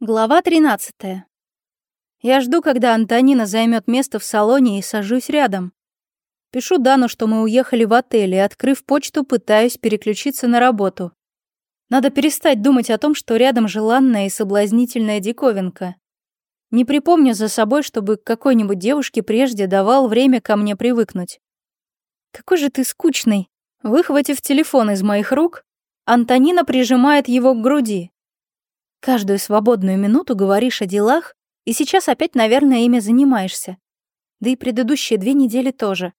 Глава 13. Я жду, когда Антонина займет место в салоне и сажусь рядом. Пишу Дану, что мы уехали в отель, и, открыв почту, пытаюсь переключиться на работу. Надо перестать думать о том, что рядом желанная и соблазнительная диковинка. Не припомню за собой, чтобы какой-нибудь девушке прежде давал время ко мне привыкнуть. «Какой же ты скучный!» Выхватив телефон из моих рук, Антонина прижимает его к груди. Каждую свободную минуту говоришь о делах, и сейчас опять, наверное, ими занимаешься. Да и предыдущие две недели тоже.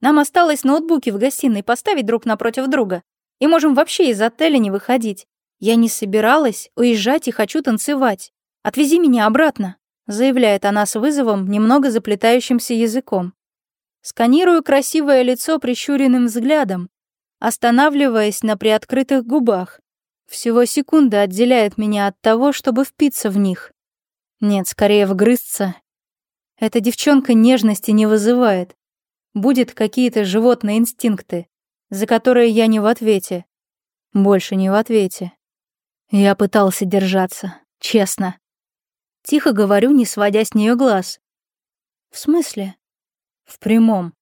Нам осталось ноутбуки в гостиной поставить друг напротив друга, и можем вообще из отеля не выходить. Я не собиралась уезжать и хочу танцевать. Отвези меня обратно», — заявляет она с вызовом, немного заплетающимся языком. Сканирую красивое лицо прищуренным взглядом, останавливаясь на приоткрытых губах, всего секунда отделяет меня от того, чтобы впиться в них. Нет, скорее вгрызться. Эта девчонка нежности не вызывает. Будет какие-то животные инстинкты, за которые я не в ответе. Больше не в ответе. Я пытался держаться, честно. Тихо говорю, не сводя с нее глаз. В смысле? В прямом.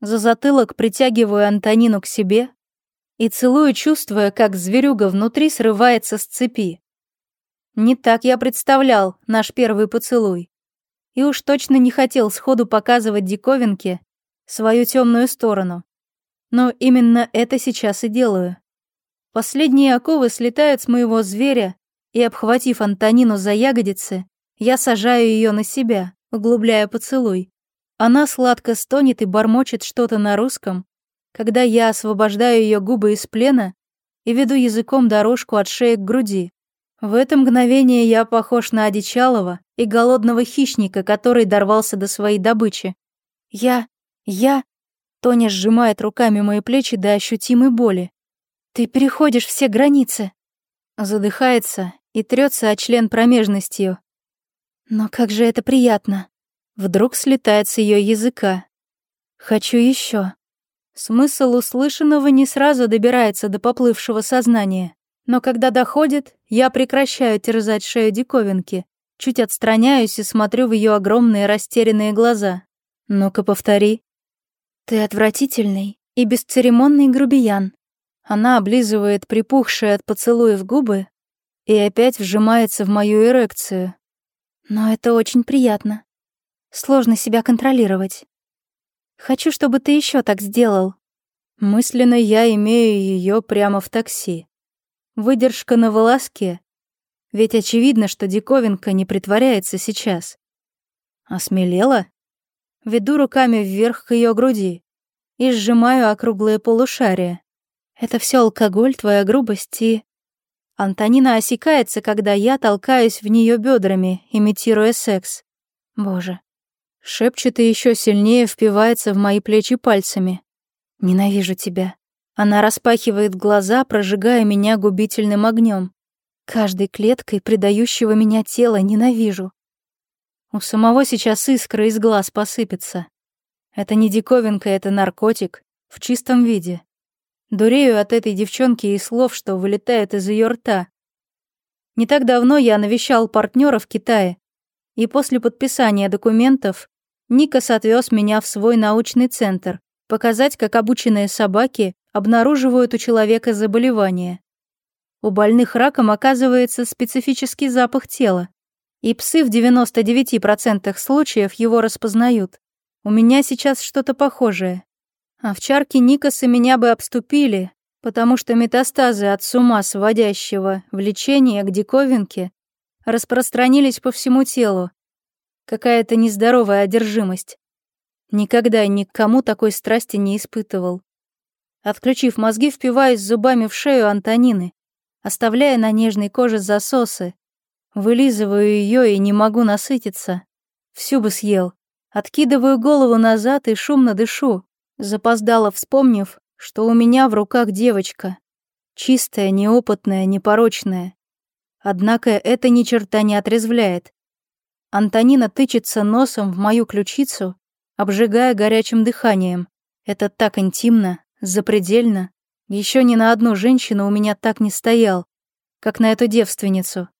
За затылок притягиваю Антонину к себе, и целую, чувствуя, как зверюга внутри срывается с цепи. Не так я представлял наш первый поцелуй. И уж точно не хотел сходу показывать диковинке свою темную сторону. Но именно это сейчас и делаю. Последние оковы слетают с моего зверя, и, обхватив Антонину за ягодицы, я сажаю ее на себя, углубляя поцелуй. Она сладко стонет и бормочет что-то на русском, когда я освобождаю ее губы из плена и веду языком дорожку от шеи к груди. В это мгновение я похож на одичалого и голодного хищника, который дорвался до своей добычи. Я... я... Тоня сжимает руками мои плечи до ощутимой боли. «Ты переходишь все границы!» Задыхается и трется о член промежностью. «Но как же это приятно!» Вдруг слетает с ее языка. «Хочу еще. Смысл услышанного не сразу добирается до поплывшего сознания. Но когда доходит, я прекращаю терзать шею диковинки, чуть отстраняюсь и смотрю в ее огромные растерянные глаза. «Ну-ка, повтори». «Ты отвратительный и бесцеремонный грубиян». Она облизывает припухшие от поцелуев губы и опять вжимается в мою эрекцию. Но это очень приятно. Сложно себя контролировать. Хочу, чтобы ты еще так сделал. Мысленно я имею ее прямо в такси. Выдержка на волоске. Ведь очевидно, что диковинка не притворяется сейчас. Осмелела? Веду руками вверх к ее груди и сжимаю округлые полушария. Это все алкоголь, твоя грубость и... Антонина осекается, когда я толкаюсь в нее бедрами, имитируя секс. Боже, Шепчет и еще сильнее впивается в мои плечи пальцами. «Ненавижу тебя». Она распахивает глаза, прожигая меня губительным огнем. Каждой клеткой предающего меня тела ненавижу. У самого сейчас искра из глаз посыпется. Это не диковинка, это наркотик. В чистом виде. Дурею от этой девчонки и слов, что вылетает из ее рта. Не так давно я навещал партнера в Китае, и после подписания документов Никас отвез меня в свой научный центр, показать, как обученные собаки обнаруживают у человека заболевание. У больных раком оказывается специфический запах тела, и псы в 99% случаев его распознают. У меня сейчас что-то похожее. Овчарки Никаса меня бы обступили, потому что метастазы от с ума сводящего влечения к диковинке распространились по всему телу, какая-то нездоровая одержимость. Никогда никому такой страсти не испытывал. Отключив мозги, впиваясь зубами в шею Антонины, оставляя на нежной коже засосы. Вылизываю ее и не могу насытиться. Всю бы съел. Откидываю голову назад и шумно дышу, запоздала, вспомнив, что у меня в руках девочка. Чистая, неопытная, непорочная. Однако это ни черта не отрезвляет. Антонина тычется носом в мою ключицу, обжигая горячим дыханием. Это так интимно, запредельно. Еще ни на одну женщину у меня так не стоял, как на эту девственницу.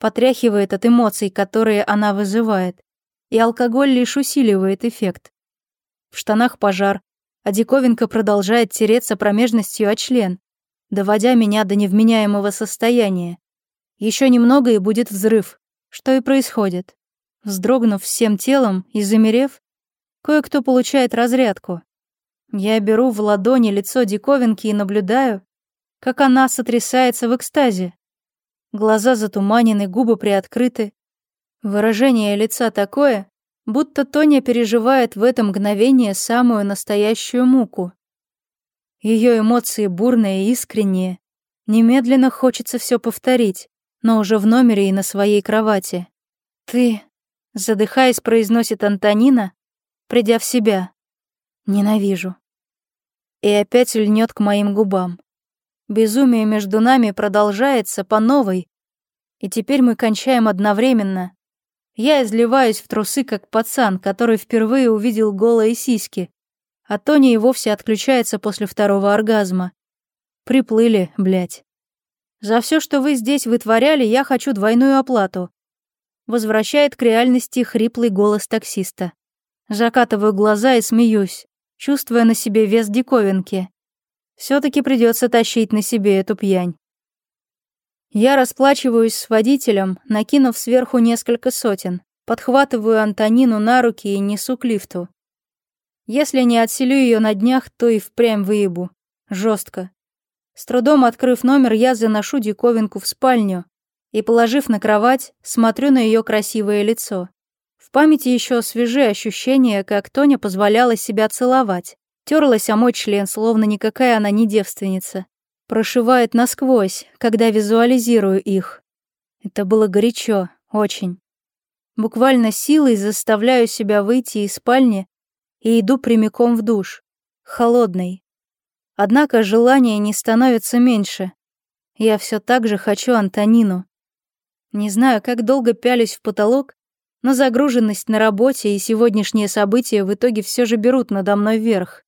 Потряхивает от эмоций, которые она вызывает. И алкоголь лишь усиливает эффект. В штанах пожар, а диковинка продолжает тереться промежностью о член, доводя меня до невменяемого состояния. Еще немного и будет взрыв что и происходит. Вздрогнув всем телом и замерев, кое-кто получает разрядку. Я беру в ладони лицо диковинки и наблюдаю, как она сотрясается в экстазе. Глаза затуманены, губы приоткрыты. Выражение лица такое, будто Тоня переживает в это мгновение самую настоящую муку. Ее эмоции бурные и искренние. Немедленно хочется все повторить но уже в номере и на своей кровати. «Ты...» — задыхаясь, произносит Антонина, придя в себя. «Ненавижу». И опять льнет к моим губам. Безумие между нами продолжается по новой, и теперь мы кончаем одновременно. Я изливаюсь в трусы, как пацан, который впервые увидел голые сиськи, а Тони и вовсе отключается после второго оргазма. Приплыли, блядь. За все, что вы здесь вытворяли, я хочу двойную оплату. Возвращает к реальности хриплый голос таксиста. Закатываю глаза и смеюсь, чувствуя на себе вес диковинки. все таки придется тащить на себе эту пьянь. Я расплачиваюсь с водителем, накинув сверху несколько сотен, подхватываю Антонину на руки и несу к лифту. Если не отселю ее на днях, то и впрямь выебу. жестко. С трудом открыв номер, я заношу диковинку в спальню и, положив на кровать, смотрю на ее красивое лицо. В памяти еще свежие ощущения, как Тоня позволяла себя целовать. Терлась о мой член, словно никакая она не девственница. Прошивает насквозь, когда визуализирую их. Это было горячо, очень. Буквально силой заставляю себя выйти из спальни и иду прямиком в душ. Холодный, Однако желание не становится меньше. Я все так же хочу Антонину. Не знаю, как долго пялюсь в потолок, но загруженность на работе и сегодняшние события в итоге все же берут надо мной вверх.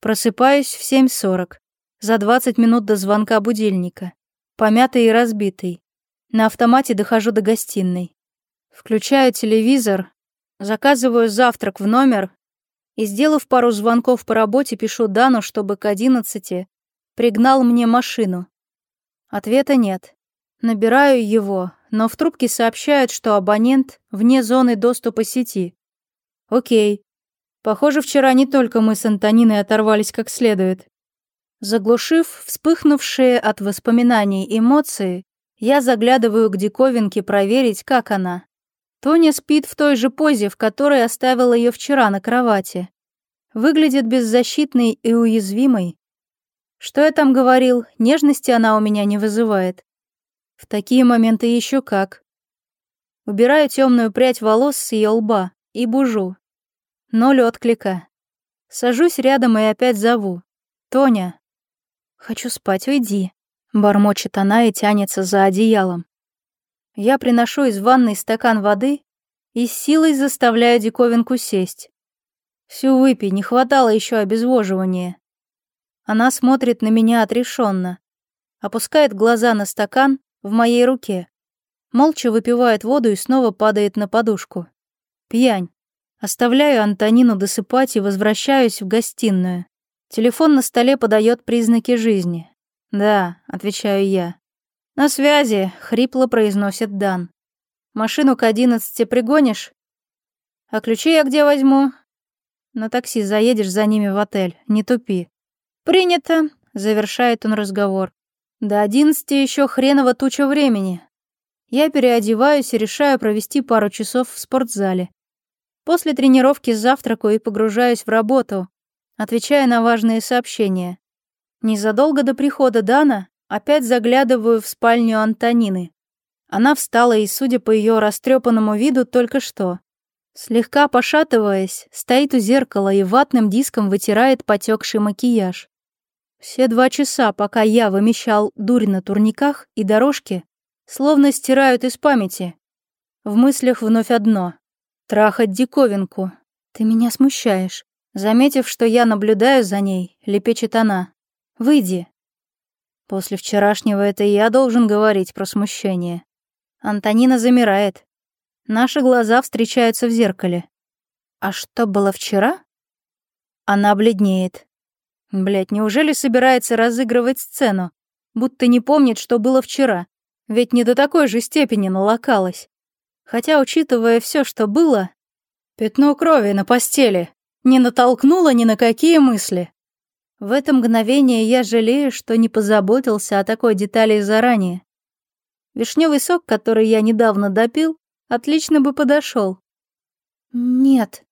Просыпаюсь в 7.40, за 20 минут до звонка будильника, помятый и разбитый. На автомате дохожу до гостиной. Включаю телевизор, заказываю завтрак в номер и, сделав пару звонков по работе, пишу Дану, чтобы к одиннадцати пригнал мне машину. Ответа нет. Набираю его, но в трубке сообщают, что абонент вне зоны доступа сети. Окей. Похоже, вчера не только мы с Антониной оторвались как следует. Заглушив вспыхнувшие от воспоминаний эмоции, я заглядываю к диковинке проверить, как она. Тоня спит в той же позе, в которой оставила ее вчера на кровати. Выглядит беззащитной и уязвимой. Что я там говорил, нежности она у меня не вызывает. В такие моменты еще как. Убираю темную прядь волос с ее лба и бужу. Ноль отклика. Сажусь рядом и опять зову. «Тоня!» «Хочу спать, уйди», — бормочет она и тянется за одеялом. Я приношу из ванной стакан воды и силой заставляю диковинку сесть. Всю выпей, не хватало еще обезвоживания. Она смотрит на меня отрешенно, опускает глаза на стакан в моей руке, молча выпивает воду и снова падает на подушку. Пьянь. Оставляю Антонину досыпать и возвращаюсь в гостиную. Телефон на столе подает признаки жизни. «Да», — отвечаю я. «На связи», — хрипло произносит Дан. «Машину к одиннадцати пригонишь?» «А ключи я где возьму?» «На такси заедешь за ними в отель, не тупи». «Принято», — завершает он разговор. «До одиннадцати еще хреново туча времени. Я переодеваюсь и решаю провести пару часов в спортзале. После тренировки завтракаю и погружаюсь в работу, отвечая на важные сообщения. Незадолго до прихода Дана Опять заглядываю в спальню Антонины. Она встала и, судя по ее растрепанному виду, только что. Слегка пошатываясь, стоит у зеркала и ватным диском вытирает потекший макияж. Все два часа, пока я вымещал дурь на турниках и дорожке, словно стирают из памяти. В мыслях вновь одно — трахать диковинку. «Ты меня смущаешь». Заметив, что я наблюдаю за ней, лепечет она. «Выйди, После вчерашнего это я должен говорить про смущение. Антонина замирает. Наши глаза встречаются в зеркале. А что было вчера? Она бледнеет. Блять, неужели собирается разыгрывать сцену? Будто не помнит, что было вчера. Ведь не до такой же степени налокалась. Хотя, учитывая все, что было... Пятно крови на постели. Не натолкнуло ни на какие мысли. В это мгновение я жалею, что не позаботился о такой детали заранее. Вишневый сок, который я недавно допил, отлично бы подошел. Нет.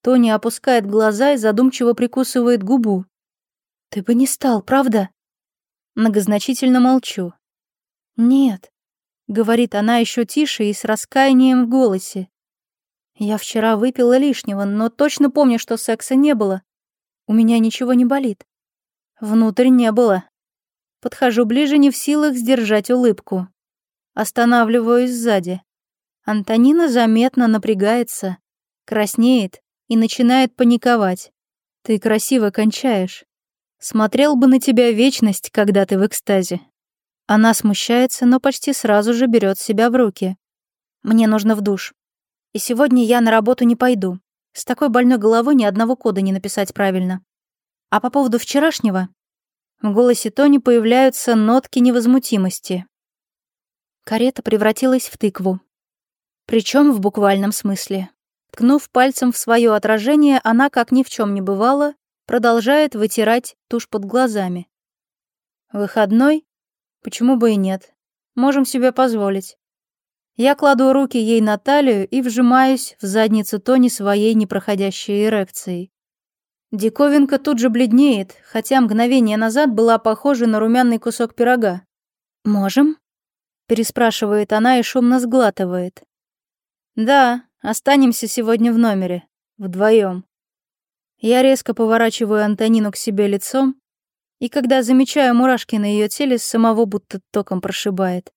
Тони опускает глаза и задумчиво прикусывает губу. Ты бы не стал, правда? Многозначительно молчу. Нет, говорит она еще тише и с раскаянием в голосе. Я вчера выпила лишнего, но точно помню, что секса не было. У меня ничего не болит. Внутрь не было. Подхожу ближе, не в силах сдержать улыбку. Останавливаюсь сзади. Антонина заметно напрягается, краснеет и начинает паниковать. «Ты красиво кончаешь. Смотрел бы на тебя вечность, когда ты в экстазе». Она смущается, но почти сразу же берет себя в руки. «Мне нужно в душ. И сегодня я на работу не пойду. С такой больной головой ни одного кода не написать правильно. А по поводу вчерашнего? В голосе Тони появляются нотки невозмутимости. Карета превратилась в тыкву. Причем в буквальном смысле. Ткнув пальцем в свое отражение, она, как ни в чем не бывало, продолжает вытирать тушь под глазами. Выходной? Почему бы и нет? Можем себе позволить. Я кладу руки ей на талию и вжимаюсь в задницу Тони своей непроходящей эрекцией. Диковинка тут же бледнеет, хотя мгновение назад была похожа на румяный кусок пирога. «Можем?» — переспрашивает она и шумно сглатывает. «Да, останемся сегодня в номере. Вдвоем. Я резко поворачиваю Антонину к себе лицом, и когда замечаю мурашки на ее теле, самого будто током прошибает.